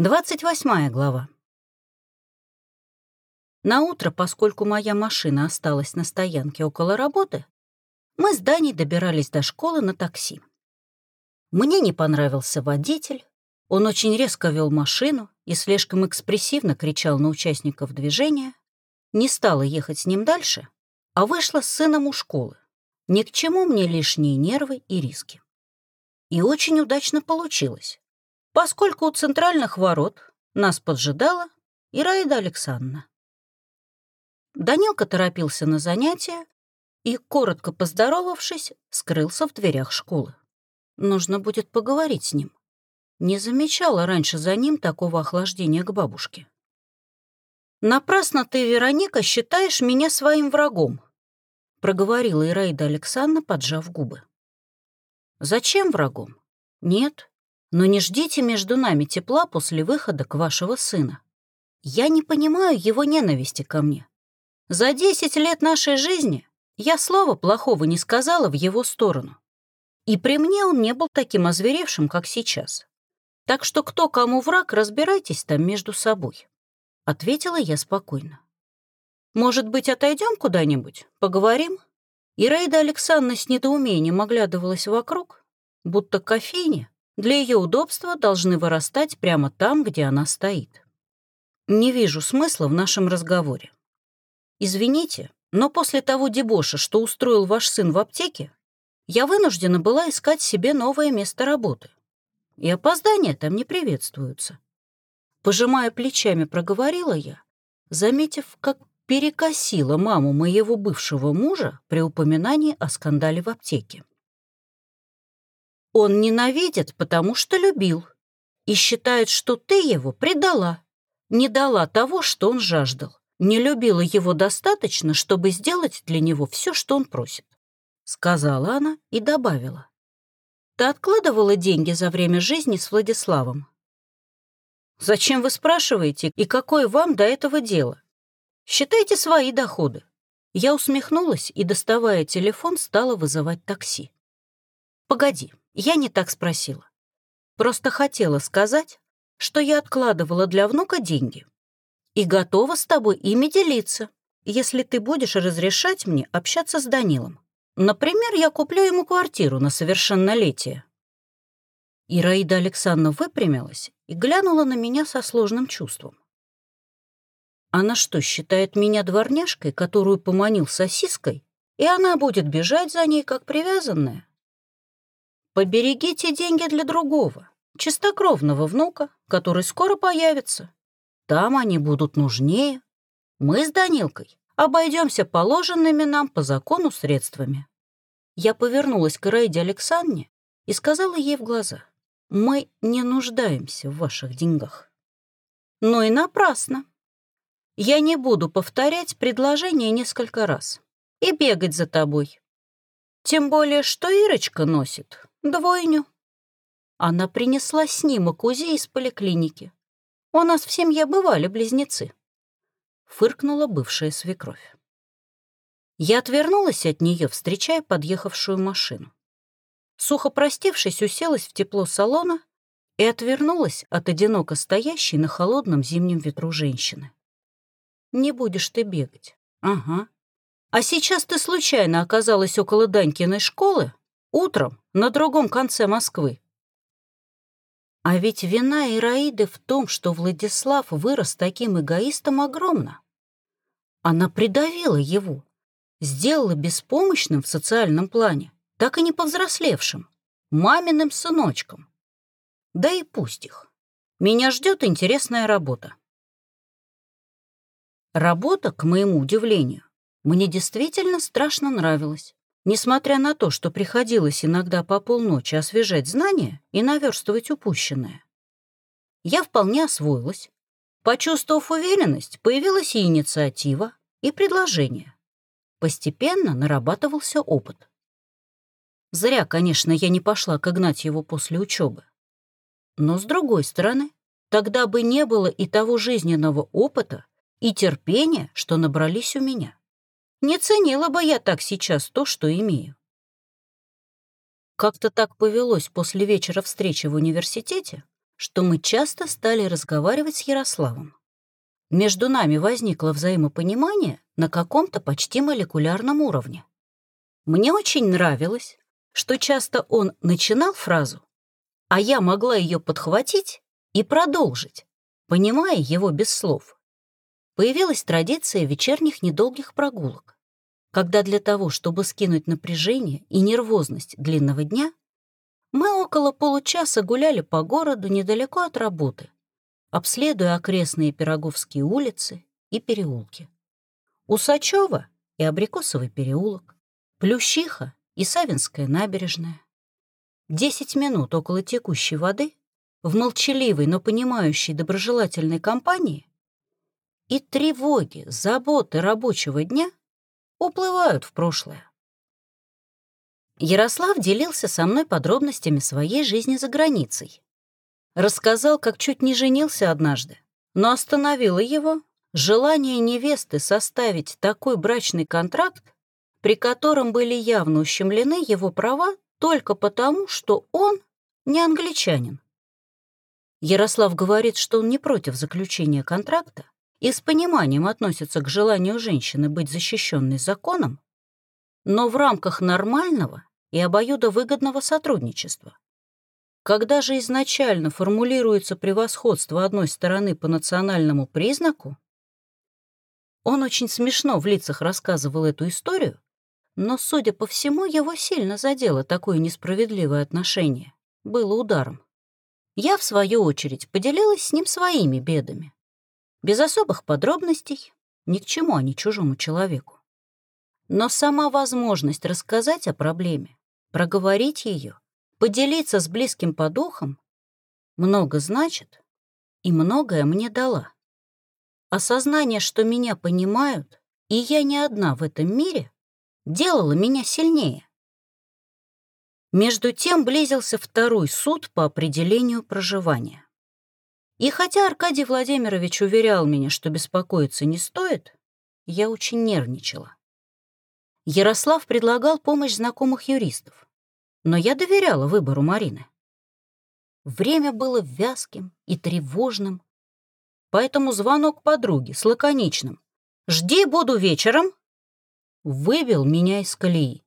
28 глава. На утро, поскольку моя машина осталась на стоянке около работы, мы с Даней добирались до школы на такси. Мне не понравился водитель, он очень резко вел машину и слишком экспрессивно кричал на участников движения, не стала ехать с ним дальше, а вышла с сыном у школы. Ни к чему мне лишние нервы и риски. И очень удачно получилось поскольку у центральных ворот нас поджидала Ираида Александровна. Данилка торопился на занятия и, коротко поздоровавшись, скрылся в дверях школы. Нужно будет поговорить с ним. Не замечала раньше за ним такого охлаждения к бабушке. «Напрасно ты, Вероника, считаешь меня своим врагом», проговорила Ираида Александровна, поджав губы. «Зачем врагом? Нет, но не ждите между нами тепла после выхода к вашего сына. Я не понимаю его ненависти ко мне. За десять лет нашей жизни я слова плохого не сказала в его сторону. И при мне он не был таким озверевшим, как сейчас. Так что кто кому враг, разбирайтесь там между собой. Ответила я спокойно. Может быть, отойдем куда-нибудь? Поговорим? Ираида Александровна с недоумением оглядывалась вокруг, будто кофейня для ее удобства должны вырастать прямо там, где она стоит. Не вижу смысла в нашем разговоре. Извините, но после того дебоша, что устроил ваш сын в аптеке, я вынуждена была искать себе новое место работы. И опоздания там не приветствуются. Пожимая плечами, проговорила я, заметив, как перекосила маму моего бывшего мужа при упоминании о скандале в аптеке. Он ненавидит, потому что любил, и считает, что ты его предала, не дала того, что он жаждал, не любила его достаточно, чтобы сделать для него все, что он просит. Сказала она и добавила. Ты откладывала деньги за время жизни с Владиславом? Зачем вы спрашиваете, и какое вам до этого дело? Считайте свои доходы. Я усмехнулась и, доставая телефон, стала вызывать такси. Погоди, я не так спросила. Просто хотела сказать, что я откладывала для внука деньги и готова с тобой ими делиться, если ты будешь разрешать мне общаться с Данилом. Например, я куплю ему квартиру на совершеннолетие». Ираида Александровна выпрямилась и глянула на меня со сложным чувством. Она что, считает меня дворняжкой, которую поманил сосиской, и она будет бежать за ней, как привязанная? Поберегите деньги для другого, чистокровного внука, который скоро появится. Там они будут нужнее. Мы с Данилкой обойдемся положенными нам по закону средствами. Я повернулась к Рейде Александре и сказала ей в глаза, мы не нуждаемся в ваших деньгах. Но и напрасно. Я не буду повторять предложение несколько раз и бегать за тобой. Тем более, что Ирочка носит Двойню. Она принесла снимок УЗИ из поликлиники. У нас в семье бывали близнецы. Фыркнула бывшая свекровь. Я отвернулась от нее, встречая подъехавшую машину. Сухо простившись, уселась в тепло салона и отвернулась от одиноко стоящей на холодном зимнем ветру женщины. «Не будешь ты бегать. Ага. А сейчас ты случайно оказалась около Данькиной школы Утром на другом конце Москвы. А ведь вина Ираиды в том, что Владислав вырос таким эгоистом, огромна. Она придавила его, сделала беспомощным в социальном плане, так и не повзрослевшим, маминым сыночком. Да и пусть их. Меня ждет интересная работа. Работа, к моему удивлению, мне действительно страшно нравилась. Несмотря на то, что приходилось иногда по полночи освежать знания и наверстывать упущенное. Я вполне освоилась. Почувствовав уверенность, появилась и инициатива, и предложение. Постепенно нарабатывался опыт. Зря, конечно, я не пошла к Игнатьеву после учебы. Но, с другой стороны, тогда бы не было и того жизненного опыта, и терпения, что набрались у меня. Не ценила бы я так сейчас то, что имею. Как-то так повелось после вечера встречи в университете, что мы часто стали разговаривать с Ярославом. Между нами возникло взаимопонимание на каком-то почти молекулярном уровне. Мне очень нравилось, что часто он начинал фразу, а я могла ее подхватить и продолжить, понимая его без слов. Появилась традиция вечерних недолгих прогулок, когда для того, чтобы скинуть напряжение и нервозность длинного дня, мы около получаса гуляли по городу недалеко от работы, обследуя окрестные Пироговские улицы и переулки. Усачева и Абрикосовый переулок, Плющиха и Савинская набережная. Десять минут около текущей воды в молчаливой, но понимающей доброжелательной компании и тревоги, заботы рабочего дня уплывают в прошлое. Ярослав делился со мной подробностями своей жизни за границей. Рассказал, как чуть не женился однажды, но остановило его желание невесты составить такой брачный контракт, при котором были явно ущемлены его права только потому, что он не англичанин. Ярослав говорит, что он не против заключения контракта и с пониманием относится к желанию женщины быть защищенной законом, но в рамках нормального и обоюдовыгодного сотрудничества. Когда же изначально формулируется превосходство одной стороны по национальному признаку, он очень смешно в лицах рассказывал эту историю, но, судя по всему, его сильно задело такое несправедливое отношение. Было ударом. Я, в свою очередь, поделилась с ним своими бедами. Без особых подробностей, ни к чему, а не чужому человеку. Но сама возможность рассказать о проблеме, проговорить ее, поделиться с близким по духам много значит и многое мне дала. Осознание, что меня понимают, и я не одна в этом мире, делало меня сильнее. Между тем близился второй суд по определению проживания. И хотя Аркадий Владимирович уверял меня, что беспокоиться не стоит, я очень нервничала. Ярослав предлагал помощь знакомых юристов, но я доверяла выбору Марины. Время было вязким и тревожным, поэтому звонок подруги с лаконичным «Жди, буду вечером» выбил меня из колеи.